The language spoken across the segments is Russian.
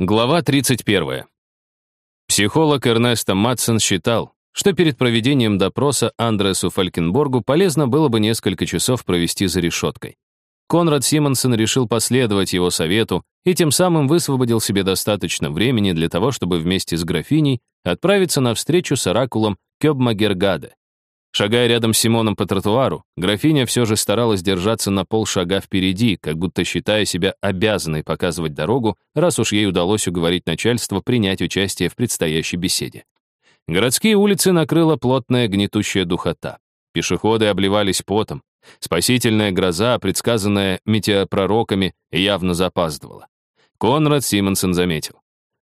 Глава 31. Психолог Эрнесто Матсон считал, что перед проведением допроса Андресу Фалькенборгу полезно было бы несколько часов провести за решеткой. Конрад Симонсон решил последовать его совету и тем самым высвободил себе достаточно времени для того, чтобы вместе с графиней отправиться на встречу с оракулом Кёбмагергаде. Шагая рядом с Симоном по тротуару, графиня все же старалась держаться на полшага впереди, как будто считая себя обязанной показывать дорогу, раз уж ей удалось уговорить начальство принять участие в предстоящей беседе. Городские улицы накрыла плотная гнетущая духота. Пешеходы обливались потом. Спасительная гроза, предсказанная метеопророками, явно запаздывала. Конрад Симонсон заметил.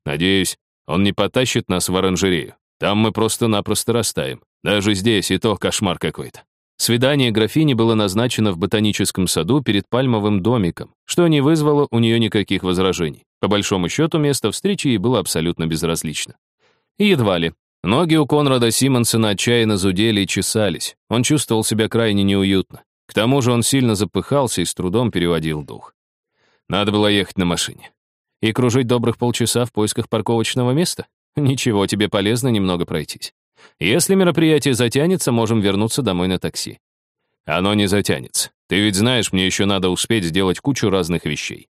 «Надеюсь, он не потащит нас в оранжерею. Там мы просто-напросто растаем. Даже здесь и то кошмар какой-то. Свидание графини было назначено в ботаническом саду перед пальмовым домиком, что не вызвало у нее никаких возражений. По большому счету, место встречи ей было абсолютно безразлично. И едва ли. Ноги у Конрада Симонсона отчаянно зудели и чесались. Он чувствовал себя крайне неуютно. К тому же он сильно запыхался и с трудом переводил дух. Надо было ехать на машине. И кружить добрых полчаса в поисках парковочного места? Ничего, тебе полезно немного пройтись. Если мероприятие затянется, можем вернуться домой на такси. Оно не затянется. Ты ведь знаешь, мне еще надо успеть сделать кучу разных вещей.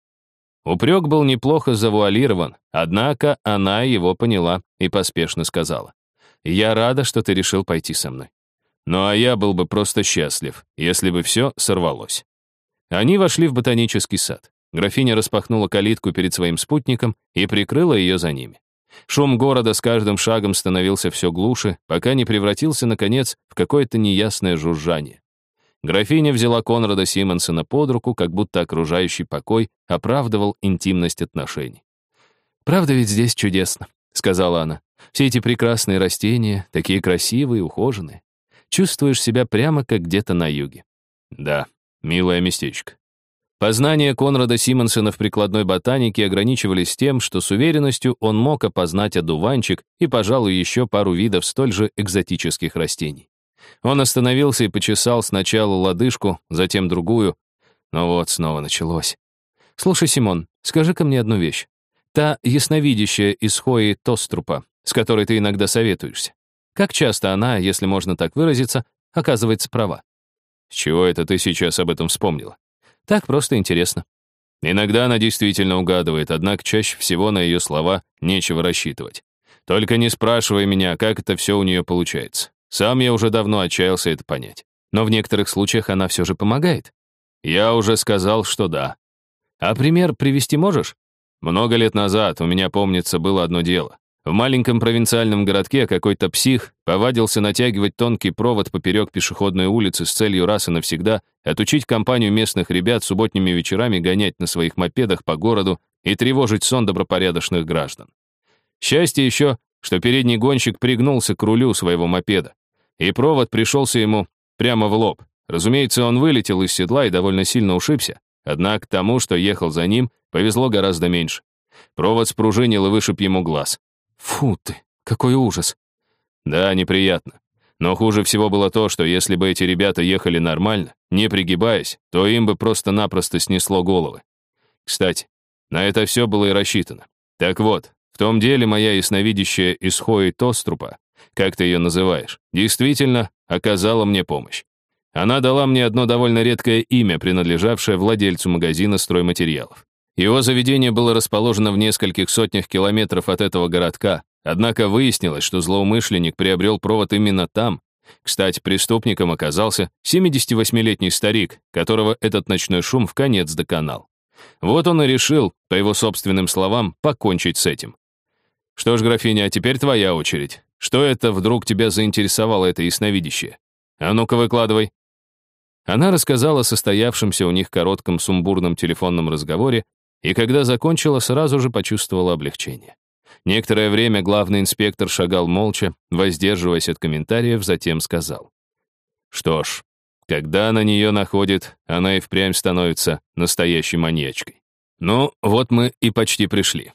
Упрек был неплохо завуалирован, однако она его поняла и поспешно сказала. «Я рада, что ты решил пойти со мной. Ну а я был бы просто счастлив, если бы все сорвалось». Они вошли в ботанический сад. Графиня распахнула калитку перед своим спутником и прикрыла ее за ними. Шум города с каждым шагом становился все глуше, пока не превратился, наконец, в какое-то неясное жужжание. Графиня взяла Конрада Симонсона под руку, как будто окружающий покой оправдывал интимность отношений. «Правда ведь здесь чудесно», — сказала она. «Все эти прекрасные растения, такие красивые, ухоженные. Чувствуешь себя прямо как где-то на юге». «Да, милое местечко. Познания Конрада Симонсона в прикладной ботанике ограничивались тем, что с уверенностью он мог опознать одуванчик и, пожалуй, еще пару видов столь же экзотических растений. Он остановился и почесал сначала лодыжку, затем другую. Но вот снова началось. «Слушай, Симон, скажи-ка мне одну вещь. Та ясновидящая из Хои Тострупа, с которой ты иногда советуешься. Как часто она, если можно так выразиться, оказывается права?» «С чего это ты сейчас об этом вспомнила?» Так просто интересно. Иногда она действительно угадывает, однако чаще всего на ее слова нечего рассчитывать. Только не спрашивай меня, как это все у нее получается. Сам я уже давно отчаялся это понять. Но в некоторых случаях она все же помогает. Я уже сказал, что да. А пример привести можешь? Много лет назад, у меня, помнится, было одно дело. В маленьком провинциальном городке какой-то псих повадился натягивать тонкий провод поперек пешеходной улицы с целью раз и навсегда отучить компанию местных ребят субботними вечерами гонять на своих мопедах по городу и тревожить сон добропорядочных граждан. Счастье еще, что передний гонщик пригнулся к рулю своего мопеда, и провод пришелся ему прямо в лоб. Разумеется, он вылетел из седла и довольно сильно ушибся, однако тому, что ехал за ним, повезло гораздо меньше. Провод спружинил и вышиб ему глаз. Фу ты, какой ужас. Да, неприятно. Но хуже всего было то, что если бы эти ребята ехали нормально, не пригибаясь, то им бы просто-напросто снесло головы. Кстати, на это все было и рассчитано. Так вот, в том деле моя ясновидящая из Хои Тострупа, как ты ее называешь, действительно оказала мне помощь. Она дала мне одно довольно редкое имя, принадлежавшее владельцу магазина стройматериалов. Его заведение было расположено в нескольких сотнях километров от этого городка, однако выяснилось, что злоумышленник приобрел провод именно там. Кстати, преступником оказался 78-летний старик, которого этот ночной шум в конец доконал. Вот он и решил, по его собственным словам, покончить с этим. Что ж, графиня, а теперь твоя очередь. Что это вдруг тебя заинтересовало это ясновидящее? А ну-ка выкладывай. Она рассказала о состоявшемся у них коротком сумбурном телефонном разговоре и когда закончила, сразу же почувствовала облегчение. Некоторое время главный инспектор шагал молча, воздерживаясь от комментариев, затем сказал. «Что ж, когда на нее находит, она и впрямь становится настоящей маньячкой. Ну, вот мы и почти пришли».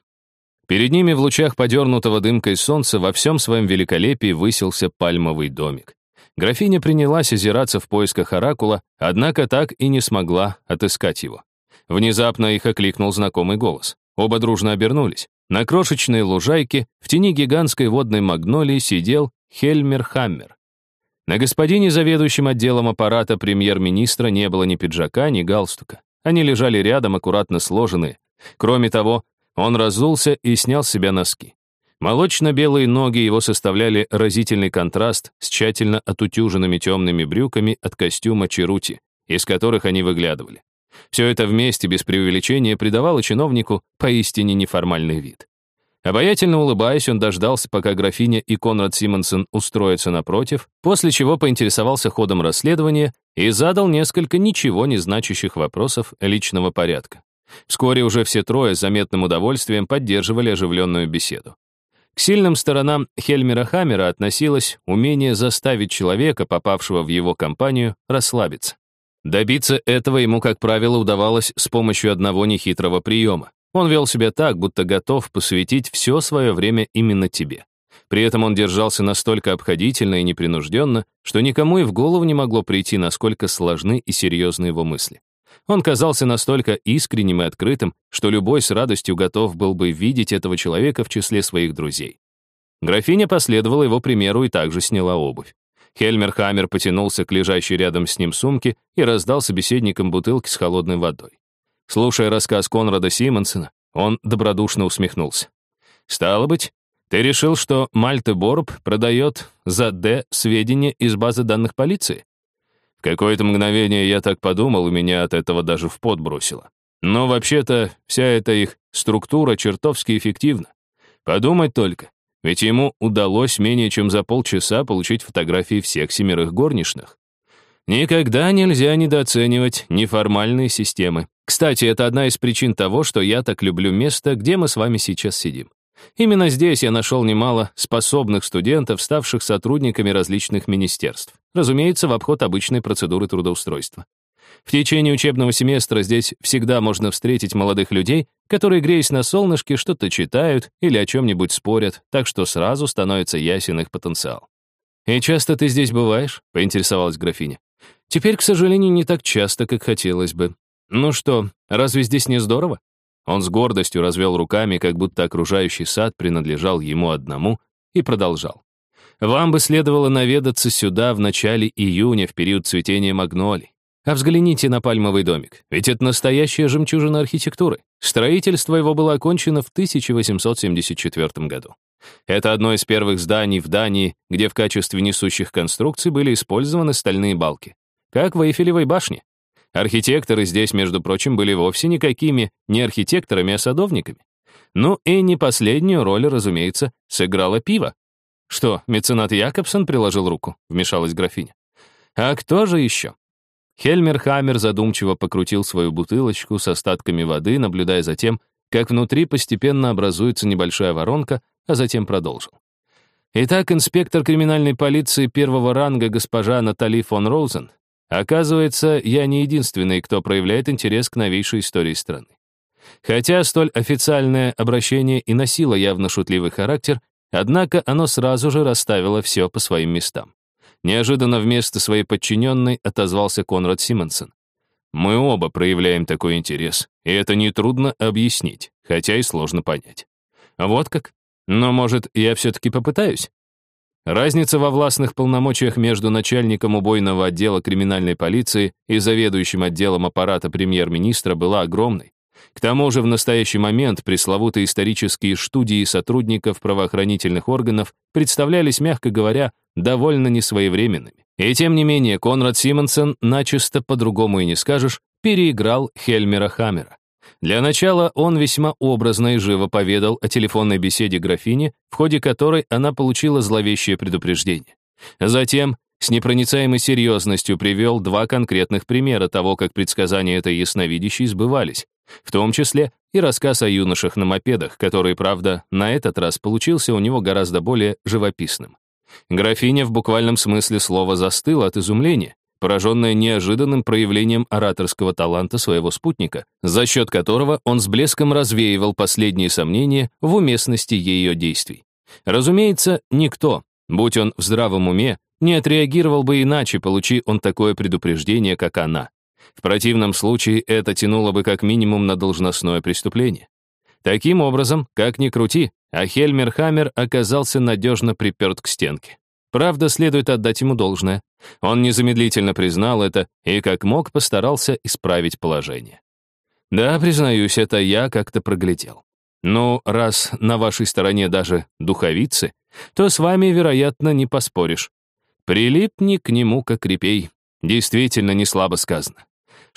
Перед ними в лучах подернутого дымкой солнца во всем своем великолепии высился пальмовый домик. Графиня принялась озираться в поисках оракула, однако так и не смогла отыскать его. Внезапно их окликнул знакомый голос. Оба дружно обернулись. На крошечной лужайке в тени гигантской водной магнолии сидел Хельмер Хаммер. На господине, заведующем отделом аппарата премьер-министра, не было ни пиджака, ни галстука. Они лежали рядом, аккуратно сложенные. Кроме того, он разулся и снял с себя носки. Молочно-белые ноги его составляли разительный контраст с тщательно отутюженными темными брюками от костюма Черути, из которых они выглядывали. Все это вместе, без преувеличения, придавало чиновнику поистине неформальный вид. Обаятельно улыбаясь, он дождался, пока графиня и Конрад Симонсон устроятся напротив, после чего поинтересовался ходом расследования и задал несколько ничего не значащих вопросов личного порядка. Вскоре уже все трое с заметным удовольствием поддерживали оживленную беседу. К сильным сторонам Хельмера Хаммера относилось умение заставить человека, попавшего в его компанию, расслабиться. Добиться этого ему, как правило, удавалось с помощью одного нехитрого приема. Он вел себя так, будто готов посвятить все свое время именно тебе. При этом он держался настолько обходительно и непринужденно, что никому и в голову не могло прийти, насколько сложны и серьезны его мысли. Он казался настолько искренним и открытым, что любой с радостью готов был бы видеть этого человека в числе своих друзей. Графиня последовала его примеру и также сняла обувь. Хельмер Хаммер потянулся к лежащей рядом с ним сумке и раздал собеседникам бутылки с холодной водой. Слушая рассказ Конрада Симонсона, он добродушно усмехнулся. «Стало быть, ты решил, что Мальте Борб продает за Д сведения из базы данных полиции?» В какое-то мгновение я так подумал, и меня от этого даже в пот бросило. Но вообще-то вся эта их структура чертовски эффективна. Подумать только, ведь ему удалось менее чем за полчаса получить фотографии всех семерых горничных. Никогда нельзя недооценивать неформальные системы. Кстати, это одна из причин того, что я так люблю место, где мы с вами сейчас сидим. Именно здесь я нашел немало способных студентов, ставших сотрудниками различных министерств. Разумеется, в обход обычной процедуры трудоустройства. В течение учебного семестра здесь всегда можно встретить молодых людей, которые, греясь на солнышке, что-то читают или о чем-нибудь спорят, так что сразу становится ясен их потенциал. «И часто ты здесь бываешь?» — поинтересовалась графиня. «Теперь, к сожалению, не так часто, как хотелось бы. Ну что, разве здесь не здорово?» Он с гордостью развел руками, как будто окружающий сад принадлежал ему одному, и продолжал. «Вам бы следовало наведаться сюда в начале июня, в период цветения магнолий. А взгляните на пальмовый домик, ведь это настоящая жемчужина архитектуры. Строительство его было окончено в 1874 году. Это одно из первых зданий в Дании, где в качестве несущих конструкций были использованы стальные балки. Как в Эйфелевой башне. Архитекторы здесь, между прочим, были вовсе никакими не архитекторами, а садовниками. Ну и не последнюю роль, разумеется, сыграло пиво. Что, меценат Якобсон приложил руку, вмешалась графиня. А кто же еще? Хельмер Хаммер задумчиво покрутил свою бутылочку с остатками воды, наблюдая за тем, как внутри постепенно образуется небольшая воронка, а затем продолжил. Итак, инспектор криминальной полиции первого ранга госпожа Натали фон Роузен. Оказывается, я не единственный, кто проявляет интерес к новейшей истории страны. Хотя столь официальное обращение и носило явно шутливый характер, однако оно сразу же расставило все по своим местам. Неожиданно вместо своей подчиненной отозвался Конрад Симонсон. Мы оба проявляем такой интерес, и это нетрудно объяснить, хотя и сложно понять. Вот как? Но, может, я все-таки попытаюсь? Разница во властных полномочиях между начальником убойного отдела криминальной полиции и заведующим отделом аппарата премьер-министра была огромной. К тому же в настоящий момент пресловутые исторические студии сотрудников правоохранительных органов представлялись, мягко говоря, довольно несвоевременными. И тем не менее, Конрад Симонсон, начисто по-другому и не скажешь, переиграл Хельмера Хаммера. Для начала он весьма образно и живо поведал о телефонной беседе графини, в ходе которой она получила зловещее предупреждение. Затем с непроницаемой серьезностью привел два конкретных примера того, как предсказания этой ясновидящей сбывались, в том числе и рассказ о юношах на мопедах, который, правда, на этот раз получился у него гораздо более живописным. Графиня в буквальном смысле слова застыла от изумления, пораженная неожиданным проявлением ораторского таланта своего спутника, за счет которого он с блеском развеивал последние сомнения в уместности ее действий. Разумеется, никто, будь он в здравом уме, не отреагировал бы иначе, получи он такое предупреждение, как она. В противном случае это тянуло бы как минимум на должностное преступление. Таким образом, как ни крути, а Хельмер Хаммер оказался надежно приперт к стенке. Правда, следует отдать ему должное. Он незамедлительно признал это и как мог постарался исправить положение. Да, признаюсь, это я как-то проглядел. Ну, раз на вашей стороне даже духовицы, то с вами, вероятно, не поспоришь. Прилипни к нему, как репей. Действительно, не слабо сказано.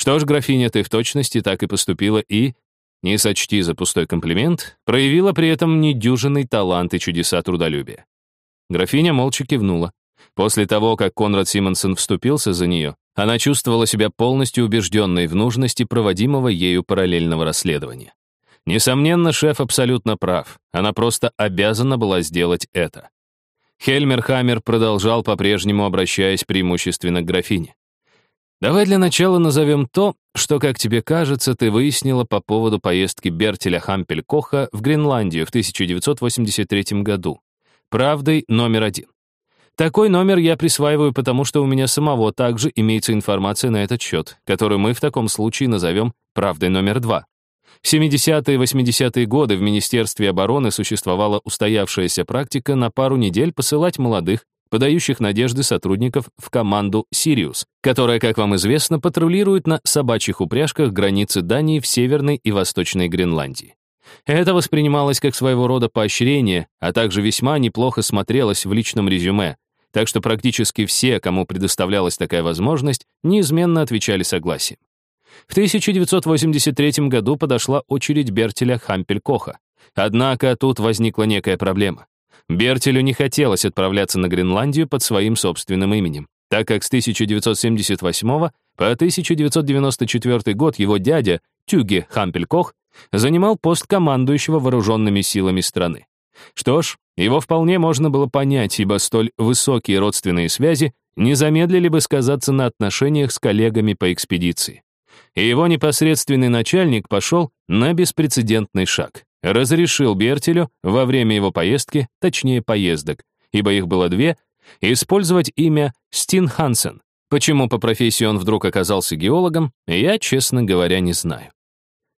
Что ж, графиня, ты в точности так и поступила и, не сочти за пустой комплимент, проявила при этом недюжинный талант и чудеса трудолюбия. Графиня молча кивнула. После того, как Конрад Симонсон вступился за нее, она чувствовала себя полностью убежденной в нужности проводимого ею параллельного расследования. Несомненно, шеф абсолютно прав. Она просто обязана была сделать это. Хельмер Хаммер продолжал по-прежнему, обращаясь преимущественно к графине. «Давай для начала назовем то, что, как тебе кажется, ты выяснила по поводу поездки Бертеля Хампель-Коха в Гренландию в 1983 году правдой номер один. Такой номер я присваиваю, потому что у меня самого также имеется информация на этот счет, которую мы в таком случае назовем правдой номер два. В 70-е и 80-е годы в Министерстве обороны существовала устоявшаяся практика на пару недель посылать молодых, подающих надежды сотрудников в команду «Сириус», которая, как вам известно, патрулирует на собачьих упряжках границы Дании в Северной и Восточной Гренландии. Это воспринималось как своего рода поощрение, а также весьма неплохо смотрелось в личном резюме, так что практически все, кому предоставлялась такая возможность, неизменно отвечали согласием. В 1983 году подошла очередь Бертеля Хампель-Коха. Однако тут возникла некая проблема. Бертелю не хотелось отправляться на Гренландию под своим собственным именем, так как с 1978 по 1994 год его дядя, Тюге Хампель-Кох, занимал пост командующего вооруженными силами страны. Что ж, его вполне можно было понять, ибо столь высокие родственные связи не замедлили бы сказаться на отношениях с коллегами по экспедиции. И его непосредственный начальник пошел на беспрецедентный шаг. Разрешил Бертелю во время его поездки, точнее поездок, ибо их было две, использовать имя Стин Хансен. Почему по профессии он вдруг оказался геологом, я, честно говоря, не знаю.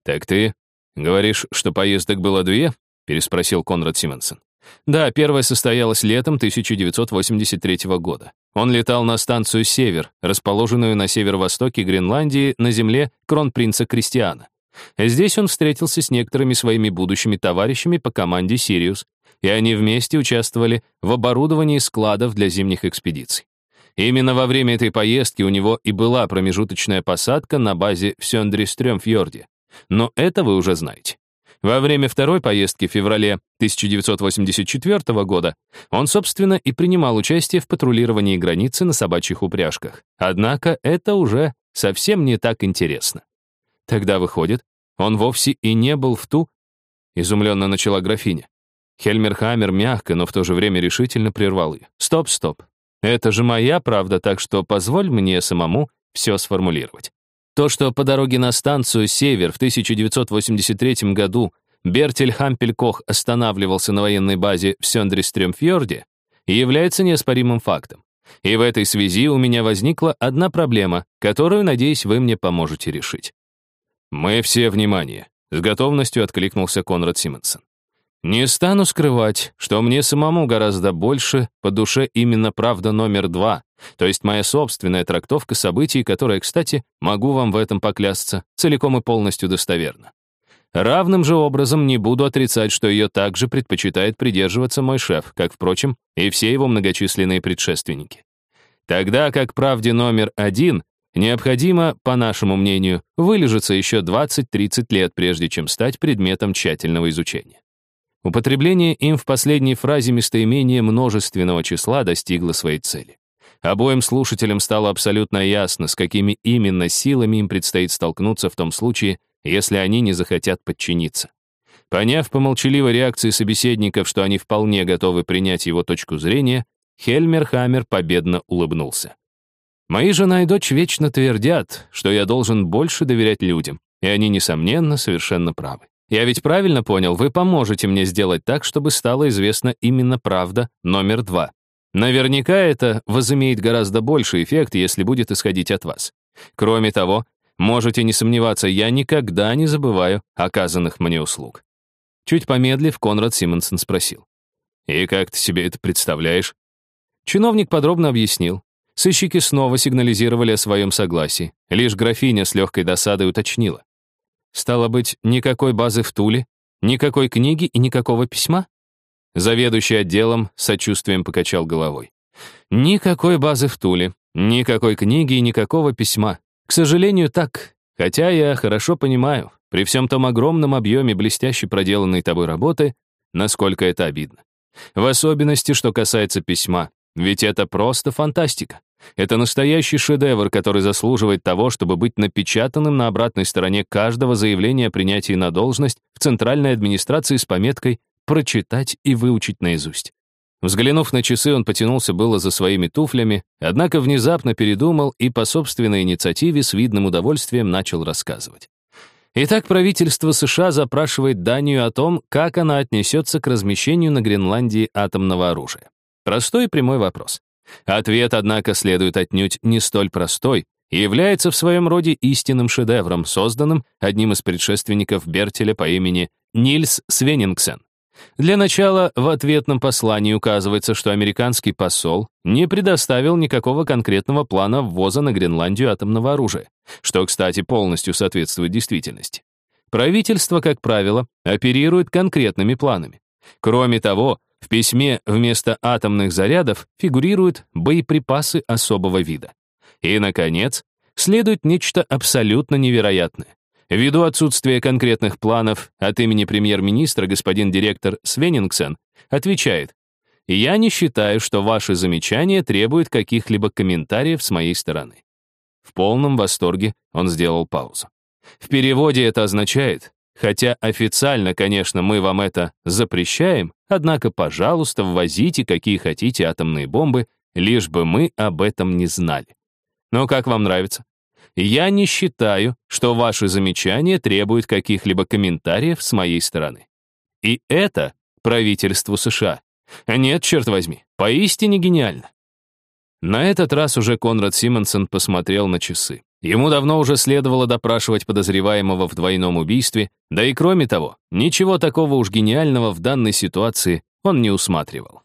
«Так ты «Говоришь, что поездок было две?» — переспросил Конрад Симонсон. Да, первая состоялась летом 1983 года. Он летал на станцию «Север», расположенную на северо-востоке Гренландии на земле кронпринца Кристиана. Здесь он встретился с некоторыми своими будущими товарищами по команде «Сириус», и они вместе участвовали в оборудовании складов для зимних экспедиций. Именно во время этой поездки у него и была промежуточная посадка на базе в Сёндристрёмфьорде, но это вы уже знаете. Во время второй поездки в феврале 1984 года он, собственно, и принимал участие в патрулировании границы на собачьих упряжках. Однако это уже совсем не так интересно. Тогда выходит, он вовсе и не был в ту... Изумленно начала графиня. Хельмер Хаммер мягко, но в то же время решительно прервал ее. «Стоп, стоп. Это же моя правда, так что позволь мне самому все сформулировать. То, что по дороге на станцию «Север» в 1983 году Бертель Хампелькох останавливался на военной базе в Сёндристрёмфьорде, является неоспоримым фактом. И в этой связи у меня возникла одна проблема, которую, надеюсь, вы мне поможете решить. «Мы все внимание», — с готовностью откликнулся Конрад Симонсон. Не стану скрывать, что мне самому гораздо больше по душе именно правда номер два, то есть моя собственная трактовка событий, которая, кстати, могу вам в этом поклясться, целиком и полностью достоверна. Равным же образом не буду отрицать, что ее также предпочитает придерживаться мой шеф, как, впрочем, и все его многочисленные предшественники. Тогда как правде номер один необходимо, по нашему мнению, вылежаться еще 20-30 лет, прежде чем стать предметом тщательного изучения. Употребление им в последней фразе местоимения множественного числа достигло своей цели. Обоим слушателям стало абсолютно ясно, с какими именно силами им предстоит столкнуться в том случае, если они не захотят подчиниться. Поняв по молчаливой реакции собеседников, что они вполне готовы принять его точку зрения, Хельмер Хаммер победно улыбнулся. «Мои жена и дочь вечно твердят, что я должен больше доверять людям, и они, несомненно, совершенно правы. Я ведь правильно понял, вы поможете мне сделать так, чтобы стала известна именно правда номер два. Наверняка это возымеет гораздо больший эффект, если будет исходить от вас. Кроме того, можете не сомневаться, я никогда не забываю оказанных мне услуг. Чуть помедлив, Конрад Симонсон спросил. «И как ты себе это представляешь?» Чиновник подробно объяснил. Сыщики снова сигнализировали о своем согласии. Лишь графиня с легкой досадой уточнила. «Стало быть, никакой базы в Туле, никакой книги и никакого письма?» Заведующий отделом сочувствием покачал головой. «Никакой базы в Туле, никакой книги и никакого письма. К сожалению, так. Хотя я хорошо понимаю, при всем том огромном объеме блестяще проделанной тобой работы, насколько это обидно. В особенности, что касается письма. Ведь это просто фантастика. Это настоящий шедевр, который заслуживает того, чтобы быть напечатанным на обратной стороне каждого заявления о принятии на должность в центральной администрации с пометкой «прочитать и выучить наизусть». Взглянув на часы, он потянулся было за своими туфлями, однако внезапно передумал и по собственной инициативе с видным удовольствием начал рассказывать. Итак, правительство США запрашивает Данию о том, как она отнесется к размещению на Гренландии атомного оружия. Простой прямой вопрос. Ответ, однако, следует отнюдь не столь простой и является в своем роде истинным шедевром, созданным одним из предшественников Бертеля по имени Нильс Свенингсен. Для начала в ответном послании указывается, что американский посол не предоставил никакого конкретного плана ввоза на Гренландию атомного оружия, что, кстати, полностью соответствует действительности. Правительство, как правило, оперирует конкретными планами. Кроме того, в письме вместо атомных зарядов фигурируют боеприпасы особого вида. И, наконец, следует нечто абсолютно невероятное. Ввиду отсутствия конкретных планов от имени премьер-министра господин директор Свенингсен отвечает, «Я не считаю, что ваши замечания требуют каких-либо комментариев с моей стороны». В полном восторге он сделал паузу. В переводе это означает, Хотя официально, конечно, мы вам это запрещаем, однако, пожалуйста, ввозите какие хотите атомные бомбы, лишь бы мы об этом не знали. Но как вам нравится? Я не считаю, что ваши замечания требуют каких-либо комментариев с моей стороны. И это правительству США. Нет, черт возьми, поистине гениально. На этот раз уже Конрад Симонсон посмотрел на часы. Ему давно уже следовало допрашивать подозреваемого в двойном убийстве, да и кроме того, ничего такого уж гениального в данной ситуации он не усматривал.